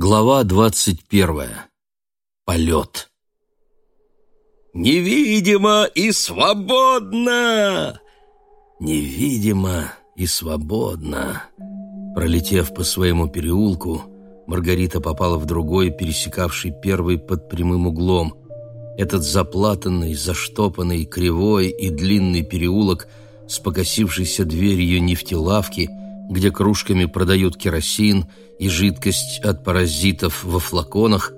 Глава двадцать первая. Полет. «Невидимо и свободно!» Невидимо и свободно. Пролетев по своему переулку, Маргарита попала в другой, пересекавший первый под прямым углом. Этот заплатанный, заштопанный, кривой и длинный переулок с покосившейся дверью нефтелавки – где кружками продают керосин и жидкость от паразитов во флаконах,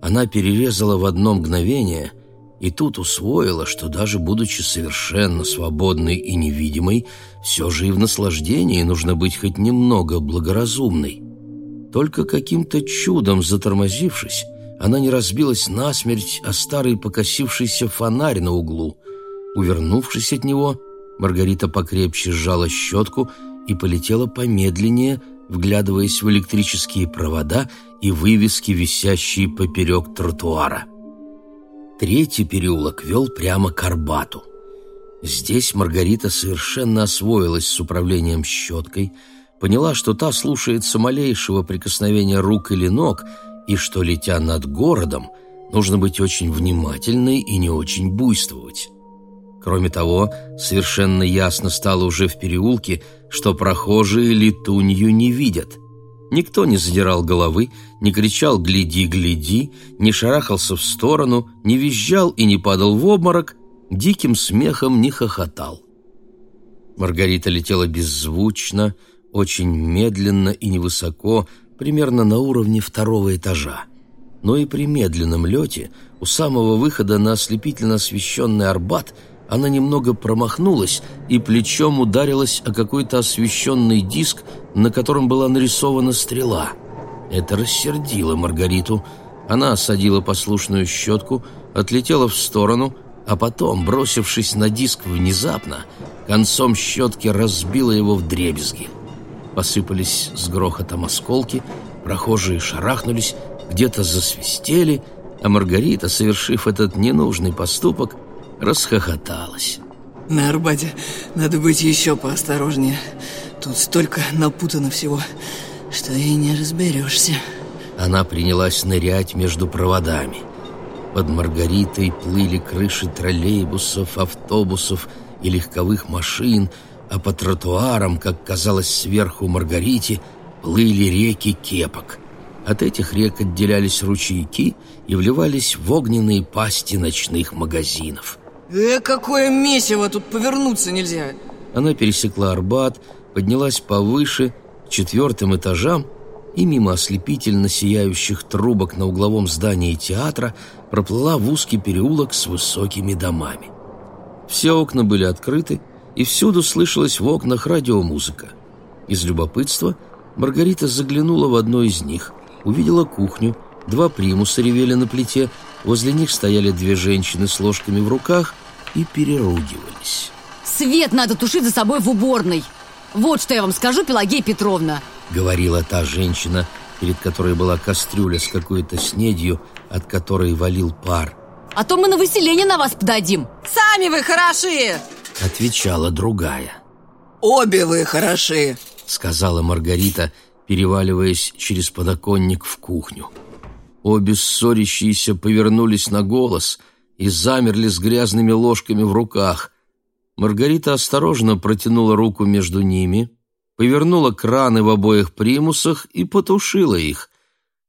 она перерезала в одно мгновение и тут усвоила, что даже будучи совершенно свободной и невидимой, все же и в наслаждении нужно быть хоть немного благоразумной. Только каким-то чудом затормозившись, она не разбилась насмерть о старый покосившийся фонарь на углу. Увернувшись от него, Маргарита покрепче сжала щетку и полетела помедленнее, вглядываясь в электрические провода и вывески, висящие поперек тротуара. Третий переулок вел прямо к Арбату. Здесь Маргарита совершенно освоилась с управлением щеткой, поняла, что та слушается малейшего прикосновения рук или ног, и что, летя над городом, нужно быть очень внимательной и не очень буйствовать. Кроме того, совершенно ясно стало уже в переулке, что прохожие летунью не видят. Никто не задирал головы, не кричал «гляди, гляди», не шарахался в сторону, не визжал и не падал в обморок, диким смехом не хохотал. Маргарита летела беззвучно, очень медленно и невысоко, примерно на уровне второго этажа. Но и при медленном лете у самого выхода на ослепительно освещенный Арбат – она немного промахнулась и плечом ударилась о какой-то освещенный диск, на котором была нарисована стрела. Это рассердило Маргариту. Она осадила послушную щетку, отлетела в сторону, а потом, бросившись на диск внезапно, концом щетки разбила его в дребезги. Посыпались с грохотом осколки, прохожие шарахнулись, где-то засвистели, а Маргарита, совершив этот ненужный поступок, расхохоталась. На Арбате надо быть еще поосторожнее. Тут столько напутано всего, что и не разберешься. Она принялась нырять между проводами. Под Маргаритой плыли крыши троллейбусов, автобусов и легковых машин, а по тротуарам, как казалось сверху Маргарите, плыли реки кепок. От этих рек отделялись ручейки и вливались в огненные пасти ночных магазинов. Э, какое месиво, тут повернуться нельзя Она пересекла Арбат, поднялась повыше, к четвертым этажам и мимо ослепительно сияющих трубок на угловом здании театра проплыла в узкий переулок с высокими домами. Все окна были открыты, и всюду слышалась в окнах радиомузыка. Из любопытства Маргарита заглянула в одно из них, увидела кухню, два примуса ревели на плите, возле них стояли две женщины с ложками в руках и переругивались. Свет надо тушить за собой в уборной. Вот что я вам скажу, Пелагея Петровна. Говорила та женщина, перед которой была кастрюля с какой-то снедью, от которой валил пар. А то мы на выселение на вас подадим. Сами вы хороши! Отвечала другая. Обе вы хороши! Сказала Маргарита, переваливаясь через подоконник в кухню. Обе ссорящиеся повернулись на голос – и замерли с грязными ложками в руках. Маргарита осторожно протянула руку между ними, повернула краны в обоих примусах и потушила их.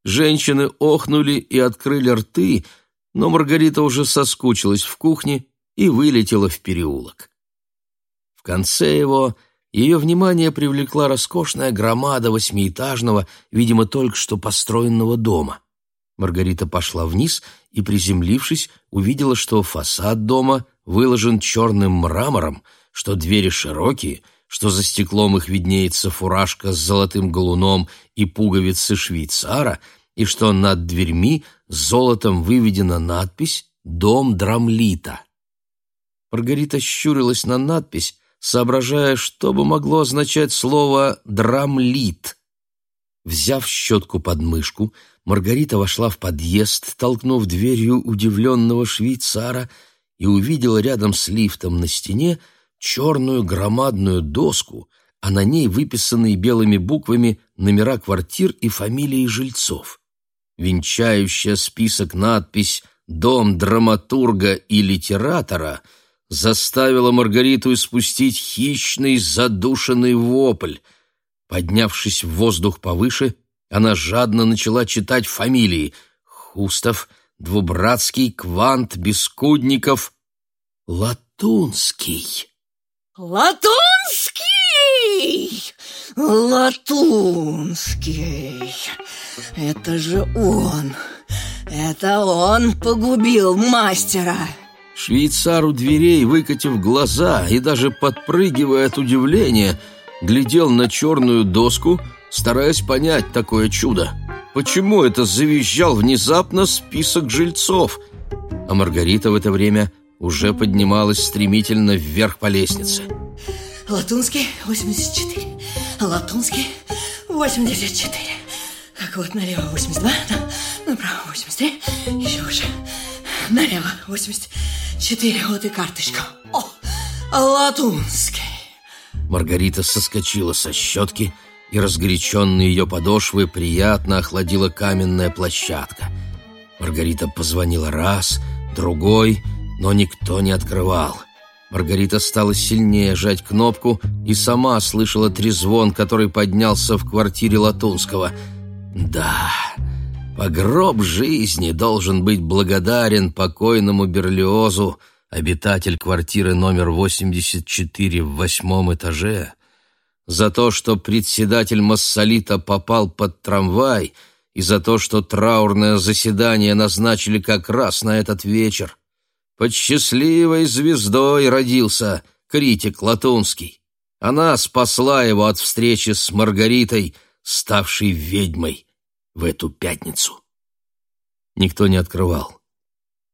Женщины охнули и открыли рты, но Маргарита уже соскучилась в кухне и вылетела в переулок. В конце его ее внимание привлекла роскошная громада восьмиэтажного, видимо, только что построенного дома. Маргарита пошла вниз и, приземлившись, увидела, что фасад дома выложен черным мрамором, что двери широкие, что за стеклом их виднеется фуражка с золотым галуном и пуговицы швейцара, и что над дверьми золотом выведена надпись «Дом Драмлита». Маргарита щурилась на надпись, соображая, что бы могло означать слово «драмлит». Взяв щетку под мышку, Маргарита вошла в подъезд, толкнув дверью удивленного швейцара, и увидела рядом с лифтом на стене черную громадную доску, а на ней выписанные белыми буквами номера квартир и фамилии жильцов. венчающая список надпись «Дом драматурга и литератора» заставила Маргариту испустить хищный задушенный вопль. Поднявшись в воздух повыше, она жадно начала читать фамилии Хустов, Двубратский, Квант, Бескудников, Латунский. Латунский! Латунский! Это же он! Это он погубил мастера! Швейцар у дверей, выкатив глаза и даже подпрыгивая от удивления, глядел на черную доску, стараясь понять такое чудо. Почему это завизжал внезапно список жильцов? А Маргарита в это время уже поднималась стремительно вверх по лестнице. Латунский, 84. Латунский, 84. Так вот, налево 82, направо 83, еще выше. Налево 84, вот и карточка. О, Латунский. Маргарита соскочила со щетки, и разгоряченные ее подошвы приятно охладила каменная площадка. Маргарита позвонила раз, другой, но никто не открывал. Маргарита стала сильнее жать кнопку и сама слышала трезвон, который поднялся в квартире Латунского. Да, погроб жизни должен быть благодарен покойному Берлиозу, обитатель квартиры номер 84 в восьмом этаже, за то, что председатель Массолита попал под трамвай и за то, что траурное заседание назначили как раз на этот вечер. Под счастливой звездой родился критик Латунский. Она спасла его от встречи с Маргаритой, ставшей ведьмой в эту пятницу. Никто не открывал.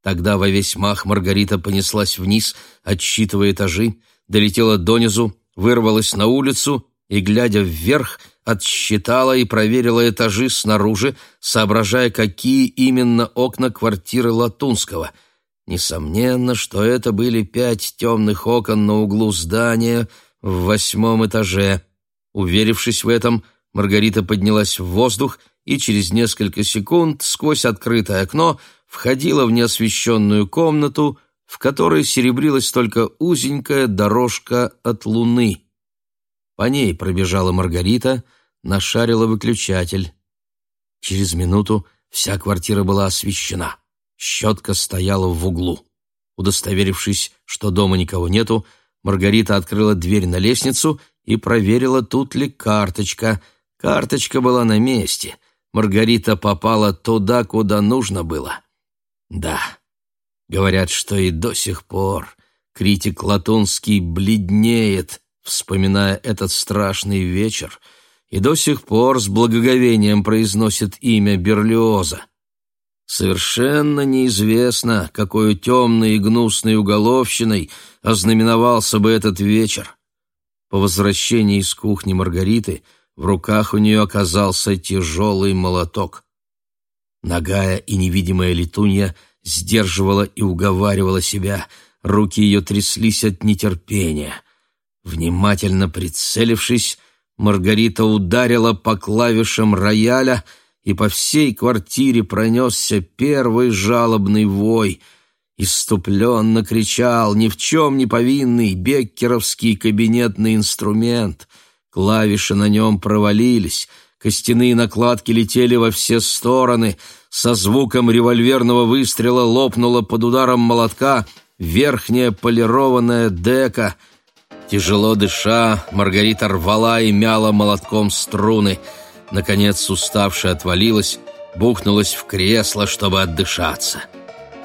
Тогда во весь мах Маргарита понеслась вниз, отсчитывая этажи, долетела донизу, вырвалась на улицу и, глядя вверх, отсчитала и проверила этажи снаружи, соображая, какие именно окна квартиры Латунского. Несомненно, что это были пять темных окон на углу здания в восьмом этаже. Уверившись в этом, Маргарита поднялась в воздух и через несколько секунд сквозь открытое окно входила в неосвещенную комнату, в которой серебрилась только узенькая дорожка от луны. По ней пробежала Маргарита, нашарила выключатель. Через минуту вся квартира была освещена. Щетка стояла в углу. Удостоверившись, что дома никого нету, Маргарита открыла дверь на лестницу и проверила, тут ли карточка. Карточка была на месте. Маргарита попала туда, куда нужно было. Да, Говорят, что и до сих пор критик Латунский бледнеет, вспоминая этот страшный вечер, и до сих пор с благоговением произносит имя Берлиоза. Совершенно неизвестно, какой темной и гнусной уголовщиной ознаменовался бы этот вечер. По возвращении из кухни Маргариты в руках у нее оказался тяжелый молоток. Нагая и невидимая летунья — сдерживала и уговаривала себя, руки ее тряслись от нетерпения. Внимательно прицелившись, Маргарита ударила по клавишам рояля, и по всей квартире пронесся первый жалобный вой. Иступленно кричал ни в чем не повинный беккеровский кабинетный инструмент. Клавиши на нем провалились, костяные накладки летели во все стороны — со звуком револьверного выстрела лопнула под ударом молотка верхняя полированная дека. Тяжело дыша, Маргарита рвала и мяла молотком струны. Наконец, уставшая отвалилась, бухнулась в кресло, чтобы отдышаться.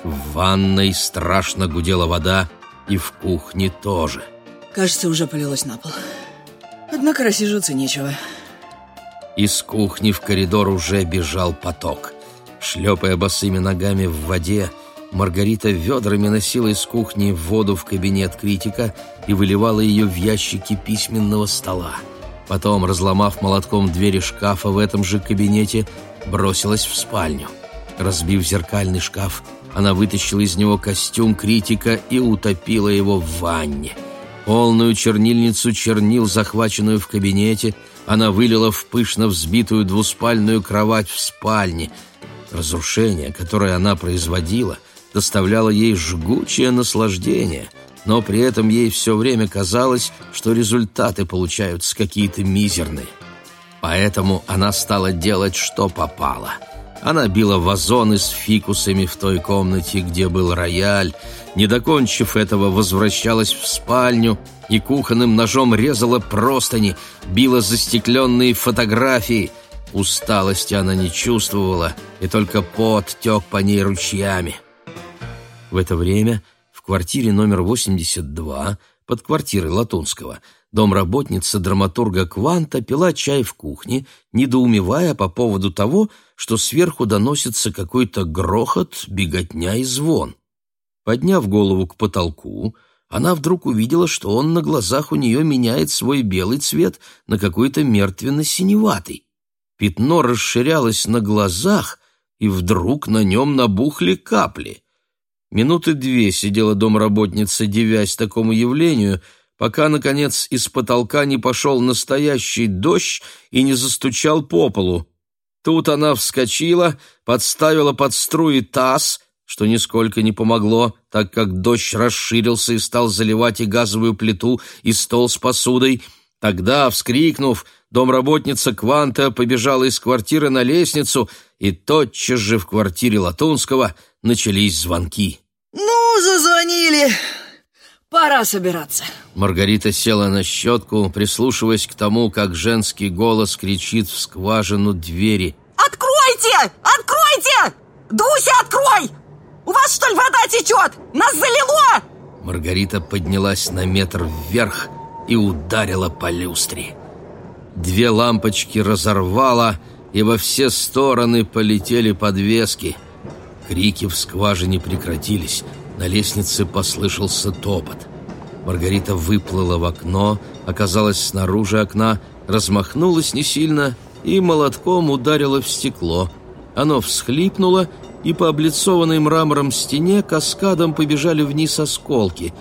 В ванной страшно гудела вода, и в кухне тоже. Кажется, уже полилось на пол. Однако рассиживаться нечего. Из кухни в коридор уже бежал поток. Шлепая босыми ногами в воде, Маргарита ведрами носила из кухни воду в кабинет критика и выливала ее в ящики письменного стола. Потом, разломав молотком двери шкафа в этом же кабинете, бросилась в спальню. Разбив зеркальный шкаф, она вытащила из него костюм критика и утопила его в ванне. Полную чернильницу чернил, захваченную в кабинете, она вылила в пышно взбитую двуспальную кровать в спальне – Разрушение, которое она производила, доставляло ей жгучее наслаждение, но при этом ей все время казалось, что результаты получаются какие-то мизерные. Поэтому она стала делать, что попало. Она била вазоны с фикусами в той комнате, где был рояль, не докончив этого, возвращалась в спальню и кухонным ножом резала простыни, била застекленные фотографии — Усталости она не чувствовала, и только пот тек по ней ручьями. В это время в квартире номер 82, под квартирой Латунского, домработница драматурга Кванта пила чай в кухне, недоумевая по поводу того, что сверху доносится какой-то грохот, беготня и звон. Подняв голову к потолку, она вдруг увидела, что он на глазах у нее меняет свой белый цвет на какой-то мертвенно-синеватый. Пятно расширялось на глазах, и вдруг на нем набухли капли. Минуты две сидела домработница, девясь такому явлению, пока, наконец, из потолка не пошел настоящий дождь и не застучал по полу. Тут она вскочила, подставила под струи таз, что нисколько не помогло, так как дождь расширился и стал заливать и газовую плиту, и стол с посудой. Тогда, вскрикнув, Домработница Кванта побежала из квартиры на лестницу, и тотчас же в квартире Латунского начались звонки. «Ну, зазвонили. Пора собираться». Маргарита села на щетку, прислушиваясь к тому, как женский голос кричит в скважину двери. «Откройте! Откройте! Дуся, открой! У вас, что ли, вода течет? Нас залило!» Маргарита поднялась на метр вверх и ударила по люстре. Две лампочки разорвало, и во все стороны полетели подвески. Крики в скважине прекратились, на лестнице послышался топот. Маргарита выплыла в окно, оказалась снаружи окна, размахнулась не сильно и молотком ударила в стекло. Оно всхлипнуло, и по облицованной мрамором стене каскадом побежали вниз осколки.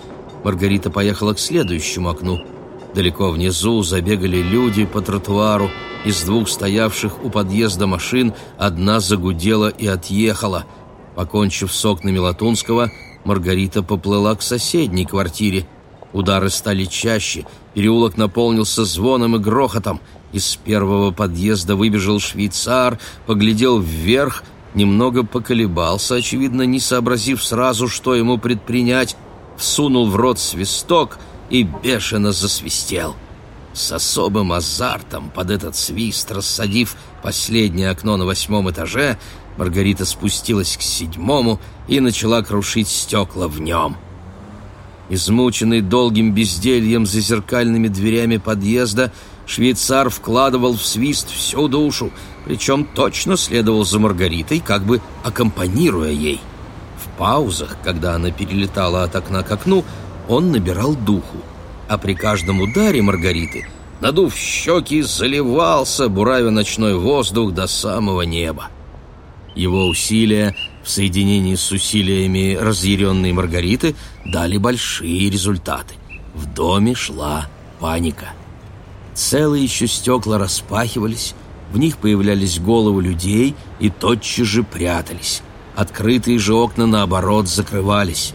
Маргарита поехала к следующему окну — Далеко внизу забегали люди по тротуару. Из двух стоявших у подъезда машин одна загудела и отъехала. Покончив с окнами Латунского, Маргарита поплыла к соседней квартире. Удары стали чаще, переулок наполнился звоном и грохотом. Из первого подъезда выбежал швейцар, поглядел вверх, немного поколебался, очевидно, не сообразив сразу, что ему предпринять, всунул в рот свисток — и бешено засвистел. С особым азартом под этот свист, рассадив последнее окно на восьмом этаже, Маргарита спустилась к седьмому и начала крушить стекла в нем. Измученный долгим бездельем за зеркальными дверями подъезда, швейцар вкладывал в свист всю душу, причем точно следовал за Маргаритой, как бы аккомпанируя ей. В паузах, когда она перелетала от окна к окну, он набирал духу, а при каждом ударе Маргариты, надув щеки, заливался, буравя ночной воздух до самого неба. Его усилия в соединении с усилиями разъяренной Маргариты дали большие результаты. В доме шла паника. Целые еще стекла распахивались, в них появлялись головы людей и тотчас же прятались. Открытые же окна, наоборот, закрывались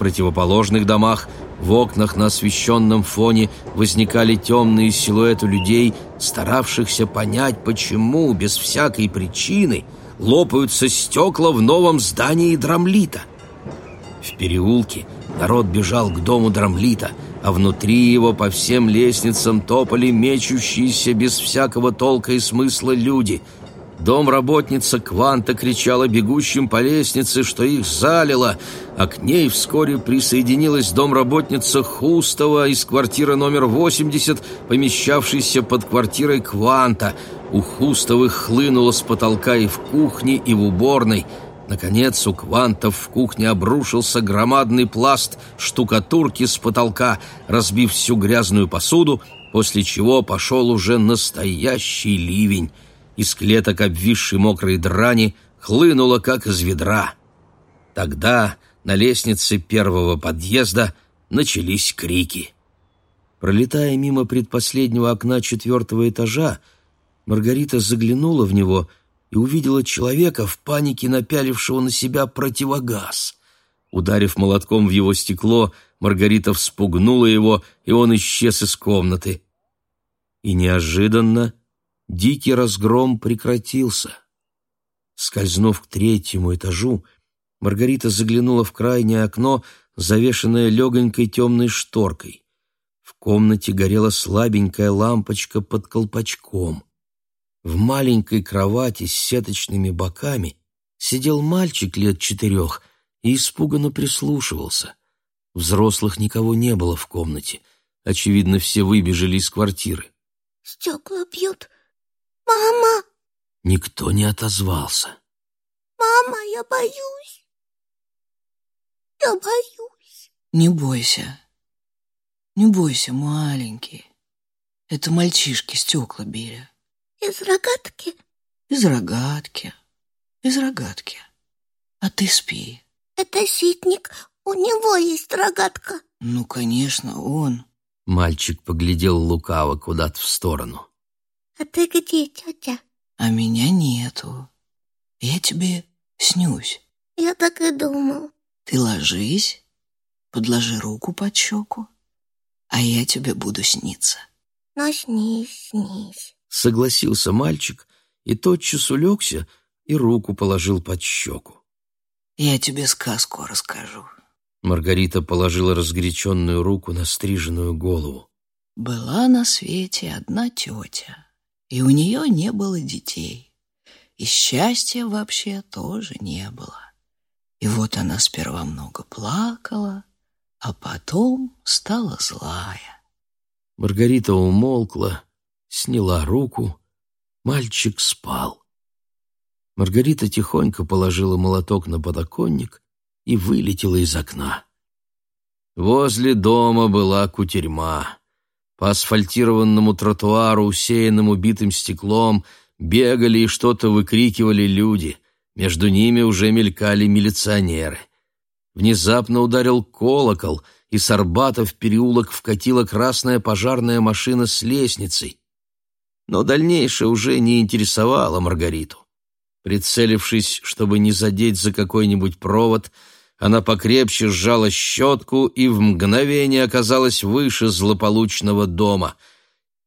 противоположных домах в окнах на освещенном фоне возникали темные силуэты людей, старавшихся понять, почему без всякой причины лопаются стекла в новом здании Драмлита. В переулке народ бежал к дому Драмлита, а внутри его по всем лестницам топали мечущиеся без всякого толка и смысла люди — Домработница Кванта кричала бегущим по лестнице, что их залило, а к ней вскоре присоединилась домработница Хустова из квартиры номер 80, помещавшейся под квартирой Кванта. У Хустовых хлынуло с потолка и в кухне, и в уборной. Наконец у Квантов в кухне обрушился громадный пласт штукатурки с потолка, разбив всю грязную посуду, после чего пошел уже настоящий ливень из клеток обвисшей мокрой драни хлынуло, как из ведра. Тогда на лестнице первого подъезда начались крики. Пролетая мимо предпоследнего окна четвертого этажа, Маргарита заглянула в него и увидела человека в панике, напялившего на себя противогаз. Ударив молотком в его стекло, Маргарита вспугнула его, и он исчез из комнаты. И неожиданно дикий разгром прекратился. Скользнув к третьему этажу, Маргарита заглянула в крайнее окно, завешенное легонькой темной шторкой. В комнате горела слабенькая лампочка под колпачком. В маленькой кровати с сеточными боками сидел мальчик лет четырех и испуганно прислушивался. Взрослых никого не было в комнате. Очевидно, все выбежали из квартиры. «Стекла бьют. Мама!» Никто не отозвался. «Мама, я боюсь. Я боюсь». Не бойся. Не бойся, маленький. Это мальчишки стекла били. Из рогатки? Из рогатки. Из рогатки. А ты спи. Это ситник. У него есть рогатка. Ну, конечно, он. Мальчик поглядел лукаво куда-то в сторону. А ты где, тетя? А меня нету. Я тебе снюсь. Я так и думал. Ты ложись, подложи руку под щеку, а я тебе буду сниться. Ну, снись, снись. Согласился мальчик и тотчас улегся и руку положил под щеку. Я тебе сказку расскажу. Маргарита положила разгоряченную руку на стриженную голову. Была на свете одна тетя, и у нее не было детей. И счастья вообще тоже не было. И вот она сперва много плакала, а потом стала злая. Маргарита умолкла, сняла руку. Мальчик спал. Маргарита тихонько положила молоток на подоконник и вылетела из окна. Возле дома была кутерьма. По асфальтированному тротуару, усеянному битым стеклом, бегали и что-то выкрикивали люди. Между ними уже мелькали милиционеры. Внезапно ударил колокол, и с Арбата в переулок вкатила красная пожарная машина с лестницей. Но дальнейшее уже не интересовало Маргариту. Прицелившись, чтобы не задеть за какой-нибудь провод, она покрепче сжала щетку и в мгновение оказалась выше злополучного дома.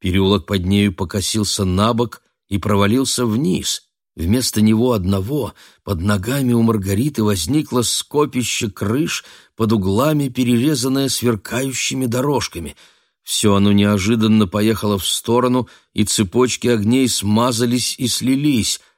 Переулок под нею покосился на бок и провалился вниз. Вместо него одного под ногами у Маргариты возникло скопище крыш, под углами перерезанное сверкающими дорожками. Все оно неожиданно поехало в сторону, и цепочки огней смазались и слились —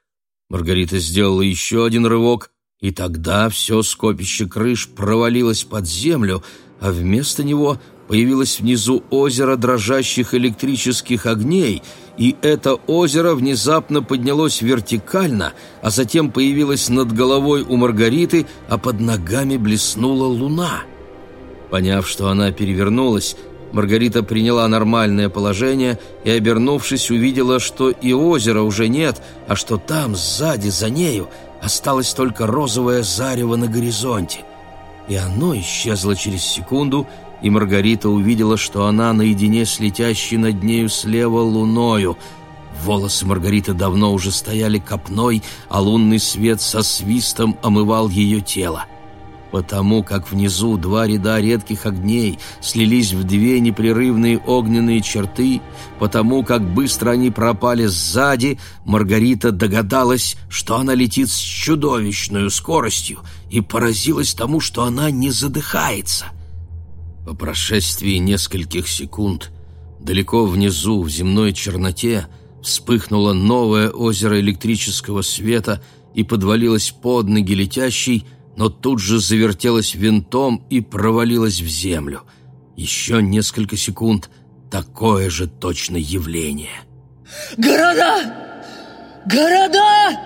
Маргарита сделала еще один рывок, и тогда все скопище крыш провалилось под землю, а вместо него появилось внизу озеро дрожащих электрических огней, и это озеро внезапно поднялось вертикально, а затем появилось над головой у Маргариты, а под ногами блеснула луна. Поняв, что она перевернулась, Маргарита приняла нормальное положение и, обернувшись, увидела, что и озера уже нет, а что там, сзади, за нею, осталось только розовое зарево на горизонте. И оно исчезло через секунду, и Маргарита увидела, что она наедине с летящей над нею слева луною. Волосы Маргариты давно уже стояли копной, а лунный свет со свистом омывал ее тело потому как внизу два ряда редких огней слились в две непрерывные огненные черты, потому как быстро они пропали сзади, Маргарита догадалась, что она летит с чудовищной скоростью и поразилась тому, что она не задыхается. По прошествии нескольких секунд далеко внизу, в земной черноте, вспыхнуло новое озеро электрического света и подвалилось под ноги летящей, но тут же завертелась винтом и провалилась в землю. Еще несколько секунд такое же точно явление. «Города! Города!»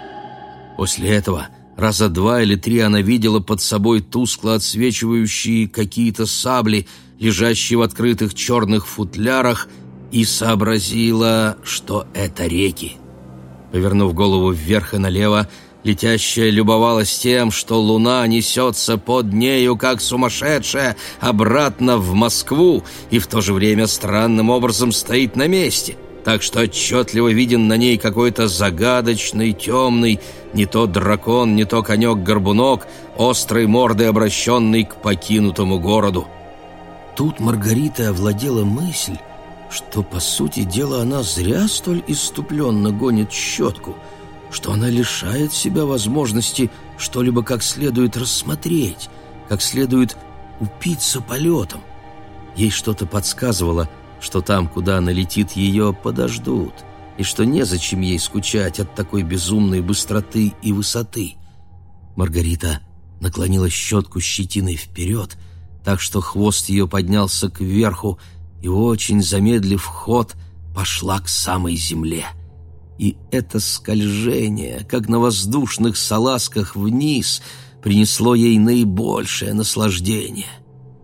После этого раза два или три она видела под собой тускло отсвечивающие какие-то сабли, лежащие в открытых черных футлярах, и сообразила, что это реки. Повернув голову вверх и налево, Летящая любовалась тем, что луна несется под нею, как сумасшедшая, обратно в Москву и в то же время странным образом стоит на месте. так что отчетливо виден на ней какой-то загадочный, темный, не то дракон, не то конек-горбунок, острой мордой обращенный к покинутому городу. Тут Маргарита овладела мысль, что, по сути дела, она зря столь иступленно гонит щетку, что она лишает себя возможности что-либо как следует рассмотреть, как следует упиться полетом. Ей что-то подсказывало, что там, куда она летит, ее подождут, и что незачем ей скучать от такой безумной быстроты и высоты. Маргарита наклонила щетку щетиной вперед, так что хвост ее поднялся кверху, и, очень замедлив ход, пошла к самой земле. И это скольжение, как на воздушных салазках вниз, принесло ей наибольшее наслаждение.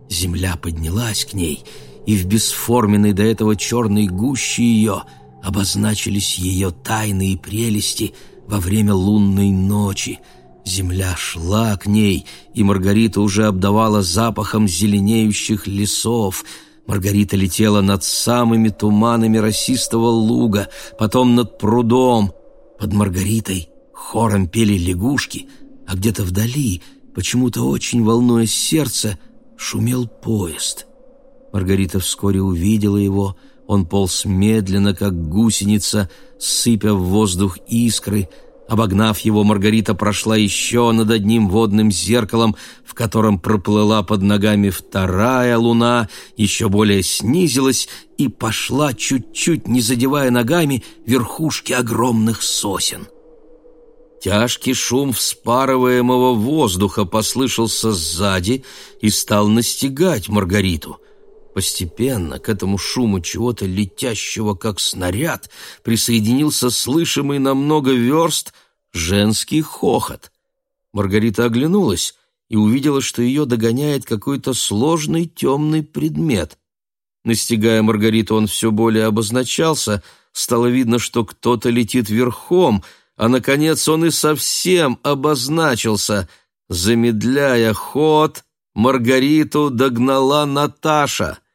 Земля поднялась к ней, и в бесформенной до этого черной гуще ее обозначились ее тайные прелести во время лунной ночи. Земля шла к ней, и Маргарита уже обдавала запахом зеленеющих лесов — Маргарита летела над самыми туманами росистого луга, потом над прудом. Под Маргаритой хором пели лягушки, а где-то вдали, почему-то очень волнуя сердце, шумел поезд. Маргарита вскоре увидела его, он полз медленно, как гусеница, сыпя в воздух искры — Обогнав его, Маргарита прошла еще над одним водным зеркалом, в котором проплыла под ногами вторая луна, еще более снизилась и пошла, чуть-чуть не задевая ногами, верхушки огромных сосен. Тяжкий шум вспарываемого воздуха послышался сзади и стал настигать Маргариту — Постепенно к этому шуму чего-то летящего, как снаряд, присоединился слышимый на много верст женский хохот. Маргарита оглянулась и увидела, что ее догоняет какой-то сложный темный предмет. Настигая Маргариту, он все более обозначался, стало видно, что кто-то летит верхом, а, наконец, он и совсем обозначился. Замедляя ход, Маргариту догнала Наташа —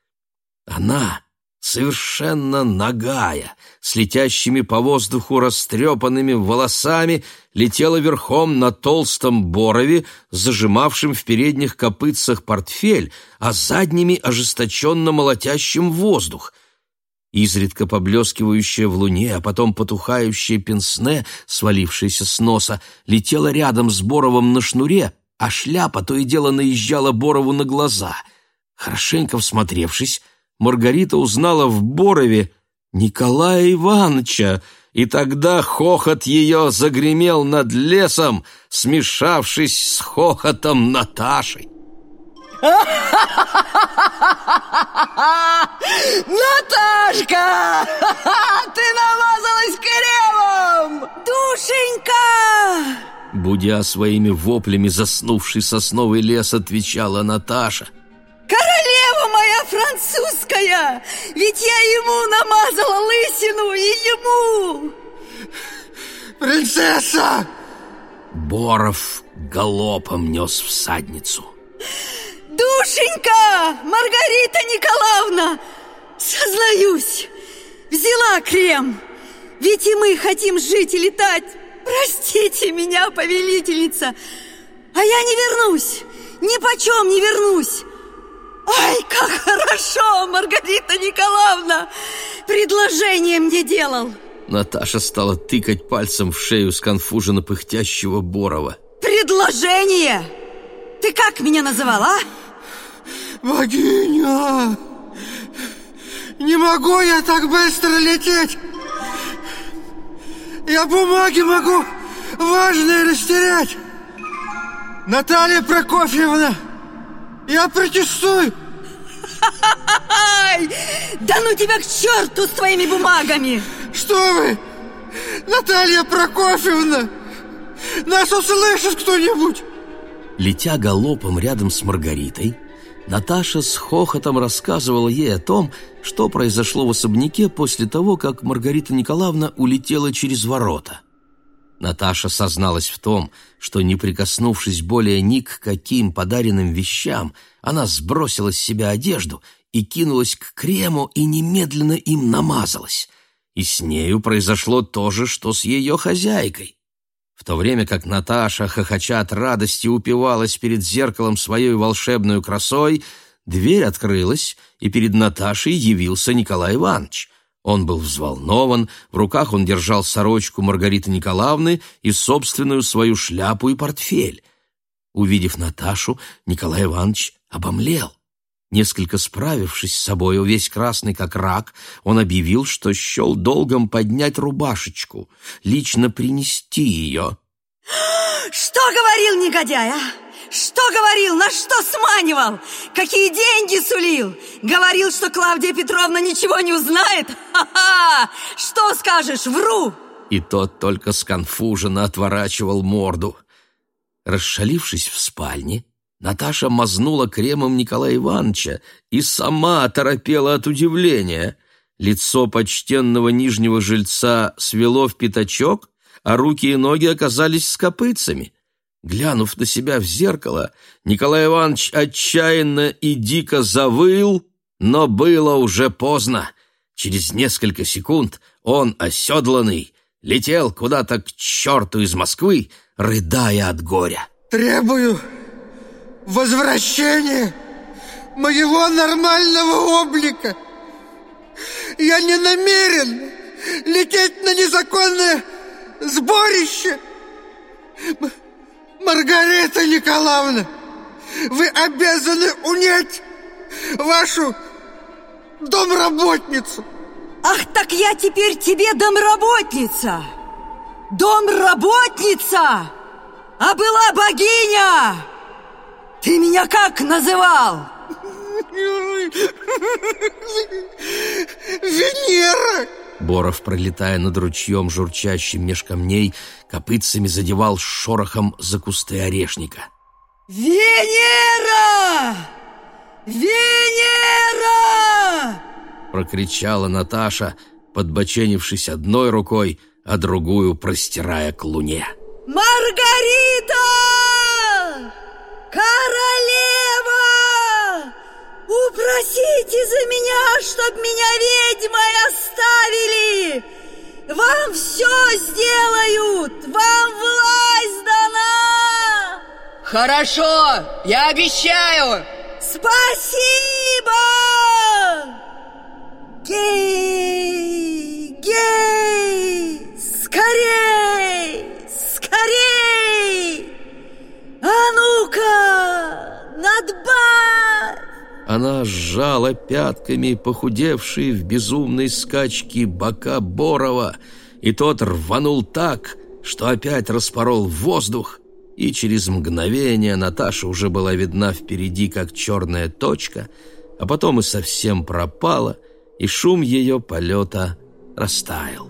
она, совершенно нагая, с летящими по воздуху растрепанными волосами, летела верхом на толстом борове, зажимавшем в передних копытцах портфель, а задними ожесточенно молотящим воздух. Изредка поблескивающая в луне, а потом потухающее пенсне, свалившееся с носа, летела рядом с Боровым на шнуре, а шляпа то и дело наезжала Борову на глаза. Хорошенько всмотревшись, Маргарита узнала в Борове Николая Ивановича, и тогда хохот ее загремел над лесом, смешавшись с хохотом Наташи. Наташка! Ты намазалась кремом! Душенька! Будя своими воплями заснувший сосновый лес, отвечала Наташа — французская! Ведь я ему намазала лысину и ему! Принцесса! Боров галопом нес всадницу. Душенька! Маргарита Николаевна! Сознаюсь, взяла крем. Ведь и мы хотим жить и летать. Простите меня, повелительница. А я не вернусь. Ни почем не вернусь. Ай, как хорошо, Маргарита Николаевна! Предложение мне делал! Наташа стала тыкать пальцем в шею сконфуженно пыхтящего Борова. Предложение? Ты как меня называла? Богиня! Не могу я так быстро лететь! Я бумаги могу важные растерять! Наталья Прокофьевна! Я протестую! Да ну тебя к черту с твоими бумагами! Что вы? Наталья Прокофьевна! Нас услышит кто-нибудь! Летя галопом рядом с Маргаритой, Наташа с хохотом рассказывала ей о том, что произошло в особняке после того, как Маргарита Николаевна улетела через ворота. Наташа созналась в том, что, не прикоснувшись более ни к каким подаренным вещам, она сбросила с себя одежду и кинулась к крему и немедленно им намазалась. и с нею произошло то же, что с ее хозяйкой. В то время как Наташа, хохоча от радости, упивалась перед зеркалом своей волшебной красой, дверь открылась, и перед Наташей явился Николай Иванович. Он был взволнован, в руках он держал сорочку Маргариты Николаевны и собственную свою шляпу и портфель. Увидев Наташу, Николай Иванович обомлел. Несколько справившись с собою, весь красный как рак, он объявил, что счел долгом поднять рубашечку, лично принести ее. Что говорил негодяй, а? Что говорил? На что сманивал? Какие деньги сулил? Говорил, что Клавдия Петровна ничего не узнает? Ха-ха! Что скажешь? Вру! И тот только сконфуженно отворачивал морду. Расшалившись в спальне, Наташа мазнула кремом Николая Ивановича и сама оторопела от удивления. Лицо почтенного нижнего жильца свело в пятачок, а руки и ноги оказались с копытцами. Глянув на себя в зеркало, Николай Иванович отчаянно и дико завыл, но было уже поздно. Через несколько секунд он, оседланный, летел куда-то к черту из Москвы, рыдая от горя. Требую возвращения моего нормального облика. Я не намерен лететь на незаконное сборище. Маргарита Николаевна, вы обязаны унять вашу домработницу. Ах, так я теперь тебе домработница! Домработница! А была богиня! Ты меня как называл? Венера! Боров, пролетая над ручьем, журчащим меж камней, копытцами задевал шорохом за кусты орешника. Венера! Венера! Прокричала Наташа, подбоченившись одной рукой, а другую простирая к луне. Маргарита! Королева! Упросите за меня, чтоб меня ведьмой оставили! Вам все сделают! Вам власть дана! Хорошо, я обещаю! Спасибо! Гей! Гей! Скорей! Скорей! А ну-ка! Надбавь! Она сжала пятками похудевшие в безумной скачке бока Борова, и тот рванул так, что опять распорол воздух, и через мгновение Наташа уже была видна впереди, как черная точка, а потом и совсем пропала, и шум ее полета растаял.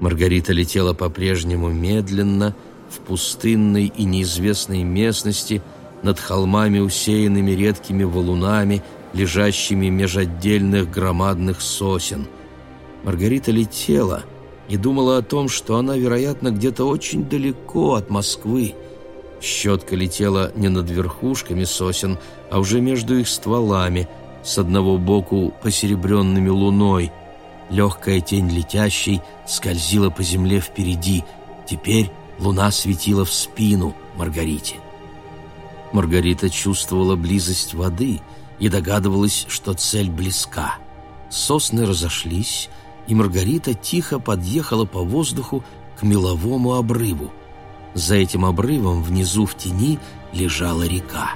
Маргарита летела по-прежнему медленно, в пустынной и неизвестной местности – над холмами, усеянными редкими валунами, лежащими меж отдельных громадных сосен. Маргарита летела и думала о том, что она, вероятно, где-то очень далеко от Москвы. Щетка летела не над верхушками сосен, а уже между их стволами, с одного боку посеребренными луной. Легкая тень летящей скользила по земле впереди. Теперь луна светила в спину Маргарите. Маргарита чувствовала близость воды и догадывалась, что цель близка. Сосны разошлись, и Маргарита тихо подъехала по воздуху к меловому обрыву. За этим обрывом внизу в тени лежала река.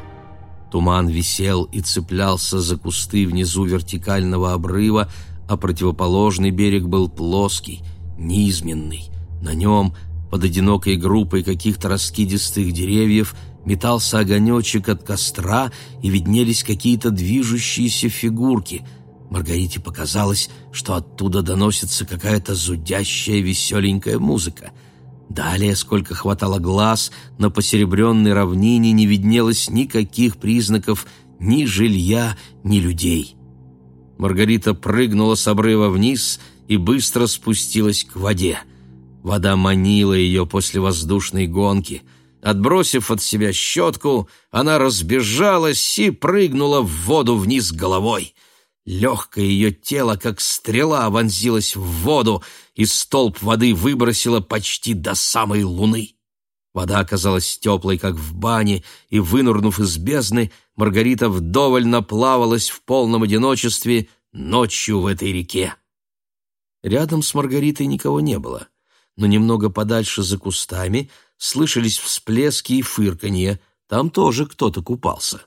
Туман висел и цеплялся за кусты внизу вертикального обрыва, а противоположный берег был плоский, низменный. На нем, под одинокой группой каких-то раскидистых деревьев, метался огонечек от костра, и виднелись какие-то движущиеся фигурки. Маргарите показалось, что оттуда доносится какая-то зудящая веселенькая музыка. Далее, сколько хватало глаз, на посеребренной равнине не виднелось никаких признаков ни жилья, ни людей. Маргарита прыгнула с обрыва вниз и быстро спустилась к воде. Вода манила ее после воздушной гонки — Отбросив от себя щетку, она разбежалась и прыгнула в воду вниз головой. Легкое ее тело, как стрела, вонзилось в воду, и столб воды выбросило почти до самой луны. Вода оказалась теплой, как в бане, и, вынурнув из бездны, Маргарита вдоволь наплавалась в полном одиночестве ночью в этой реке. Рядом с Маргаритой никого не было, но немного подальше за кустами слышались всплески и фырканье, там тоже кто-то купался.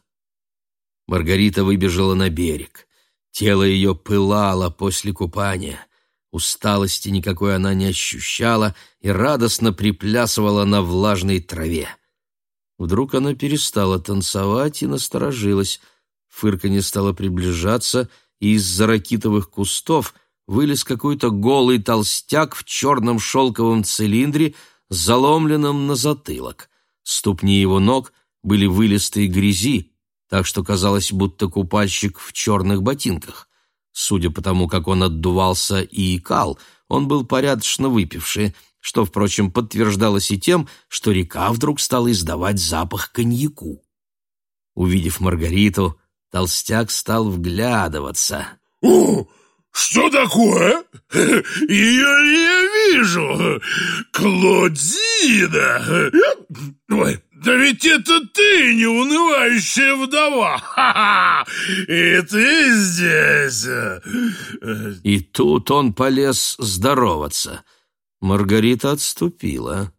Маргарита выбежала на берег. Тело ее пылало после купания. Усталости никакой она не ощущала и радостно приплясывала на влажной траве. Вдруг она перестала танцевать и насторожилась. Фырканье стало приближаться, и из-за ракитовых кустов вылез какой-то голый толстяк в черном шелковом цилиндре, заломленном на затылок. Ступни его ног были вылисты грязи, так что казалось, будто купальщик в черных ботинках. Судя по тому, как он отдувался и икал, он был порядочно выпивший, что, впрочем, подтверждалось и тем, что река вдруг стала издавать запах коньяку. Увидев Маргариту, толстяк стал вглядываться. «О, что такое? Ее я вижу! Клодина! Ой, да ведь это ты, неунывающая вдова! Ха-ха! И ты здесь!» И тут он полез здороваться. Маргарита отступила.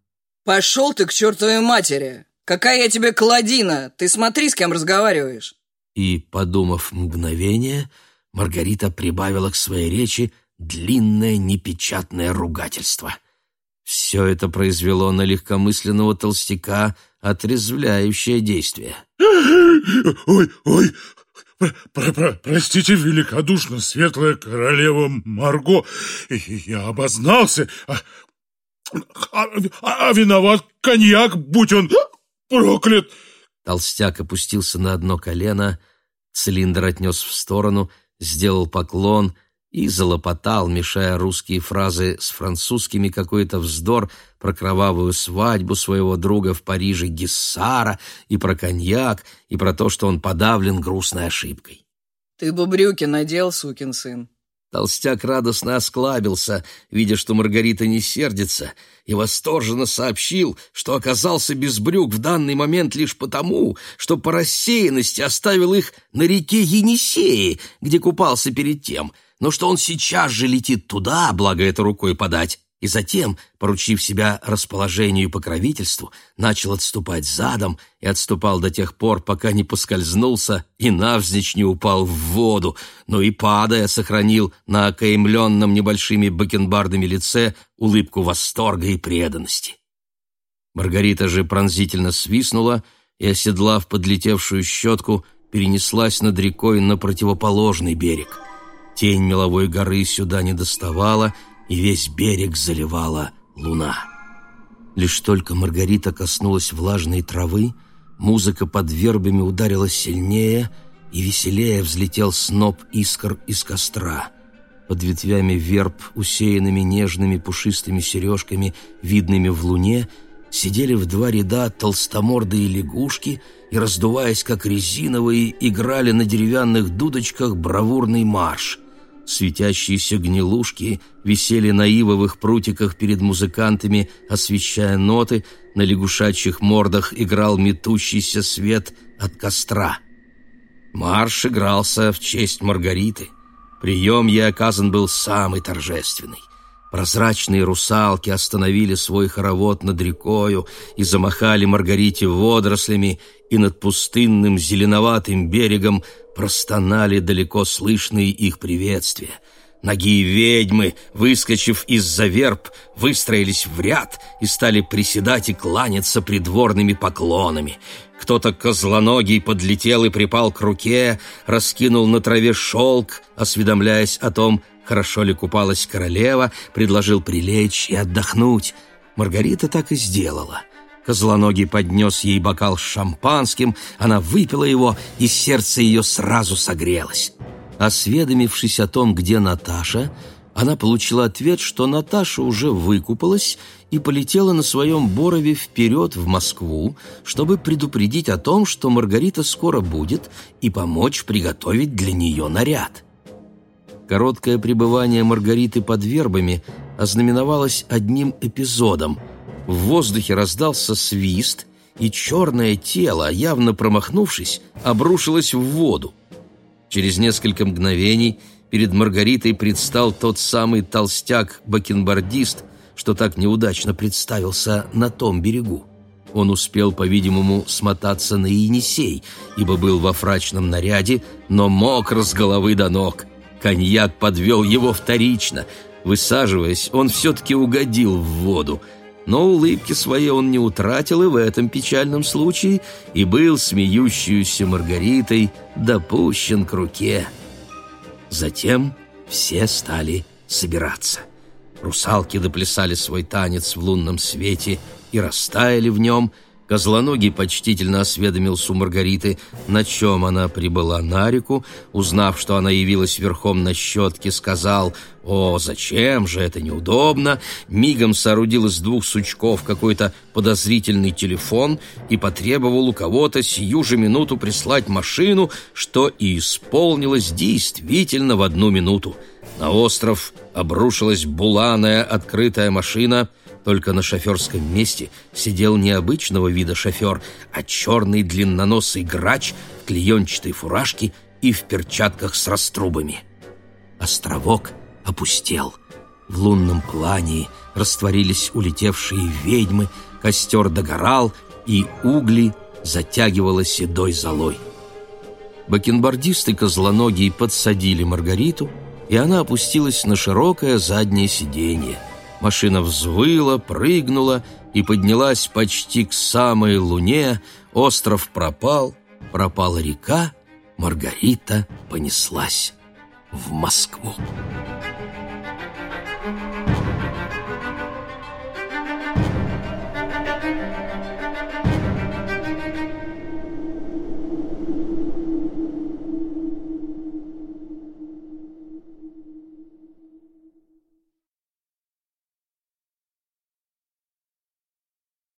«Пошел ты к чертовой матери! Какая я тебе кладина! Ты смотри, с кем разговариваешь!» И, подумав мгновение, Маргарита прибавила к своей речи длинное непечатное ругательство. Все это произвело на легкомысленного толстяка отрезвляющее действие. «Ой, ой, про -про простите великодушно, светлая королева Марго, я обознался, а, а, а виноват коньяк, будь он проклят!» Толстяк опустился на одно колено, цилиндр отнес в сторону, сделал поклон и залопотал, мешая русские фразы с французскими какой-то вздор про кровавую свадьбу своего друга в Париже Гиссара и про коньяк, и про то, что он подавлен грустной ошибкой. «Ты бы брюки надел, сукин сын!» Толстяк радостно осклабился, видя, что Маргарита не сердится, и восторженно сообщил, что оказался без брюк в данный момент лишь потому, что по рассеянности оставил их на реке Енисеи, где купался перед тем, но что он сейчас же летит туда, благо это рукой подать, и затем, поручив себя расположению и покровительству, начал отступать задом и отступал до тех пор, пока не поскользнулся и навзничь не упал в воду, но и, падая, сохранил на окаемленном небольшими бакенбардами лице улыбку восторга и преданности. Маргарита же пронзительно свистнула и, оседлав подлетевшую щетку, перенеслась над рекой на противоположный берег — Тень меловой горы сюда не доставала, и весь берег заливала луна. Лишь только Маргарита коснулась влажной травы, музыка под вербами ударила сильнее, и веселее взлетел сноп искр из костра. Под ветвями верб, усеянными нежными пушистыми сережками, видными в луне, сидели в два ряда толстомордые лягушки и, раздуваясь как резиновые, играли на деревянных дудочках бравурный марш. Светящиеся гнилушки висели на ивовых прутиках перед музыкантами, освещая ноты, на лягушачьих мордах играл метущийся свет от костра. Марш игрался в честь Маргариты. Прием ей оказан был самый торжественный. Прозрачные русалки остановили свой хоровод над рекою и замахали Маргарите водорослями, и над пустынным зеленоватым берегом простонали далеко слышные их приветствия. Ноги ведьмы, выскочив из-за верб, выстроились в ряд и стали приседать и кланяться придворными поклонами. Кто-то козлоногий подлетел и припал к руке, раскинул на траве шелк, осведомляясь о том, хорошо ли купалась королева, предложил прилечь и отдохнуть. Маргарита так и сделала — Козлоногий поднес ей бокал с шампанским, она выпила его, и сердце ее сразу согрелось. Осведомившись о том, где Наташа, она получила ответ, что Наташа уже выкупалась и полетела на своем Борове вперед в Москву, чтобы предупредить о том, что Маргарита скоро будет, и помочь приготовить для нее наряд. Короткое пребывание Маргариты под вербами ознаменовалось одним эпизодом. В воздухе раздался свист, и черное тело, явно промахнувшись, обрушилось в воду. Через несколько мгновений перед Маргаритой предстал тот самый толстяк-бакенбардист, что так неудачно представился на том берегу. Он успел, по-видимому, смотаться на Енисей, ибо был во фрачном наряде, но мокр с головы до ног. Коньяк подвел его вторично. Высаживаясь, он все-таки угодил в воду. Но улыбки своей он не утратил и в этом печальном случае, и был смеющуюся Маргаритой допущен к руке. Затем все стали собираться. Русалки доплясали свой танец в лунном свете и растаяли в нем. Козлоногий почтительно осведомился у Маргариты, на чем она прибыла на реку. Узнав, что она явилась верхом на щетке, сказал «О, зачем же, это неудобно!» Мигом соорудил из двух сучков какой-то подозрительный телефон и потребовал у кого-то сию же минуту прислать машину, что и исполнилось действительно в одну минуту. На остров обрушилась буланая открытая машина, только на шоферском месте сидел необычного вида шофер, а черный длинноносый грач в клеенчатой фуражке и в перчатках с раструбами. Островок опустел. В лунном плане растворились улетевшие ведьмы, костер догорал, и угли затягивало седой золой. Бакенбардисты козлоногие подсадили Маргариту — и она опустилась на широкое заднее сиденье. Машина взвыла, прыгнула и поднялась почти к самой луне. Остров пропал, пропала река, Маргарита понеслась в Москву.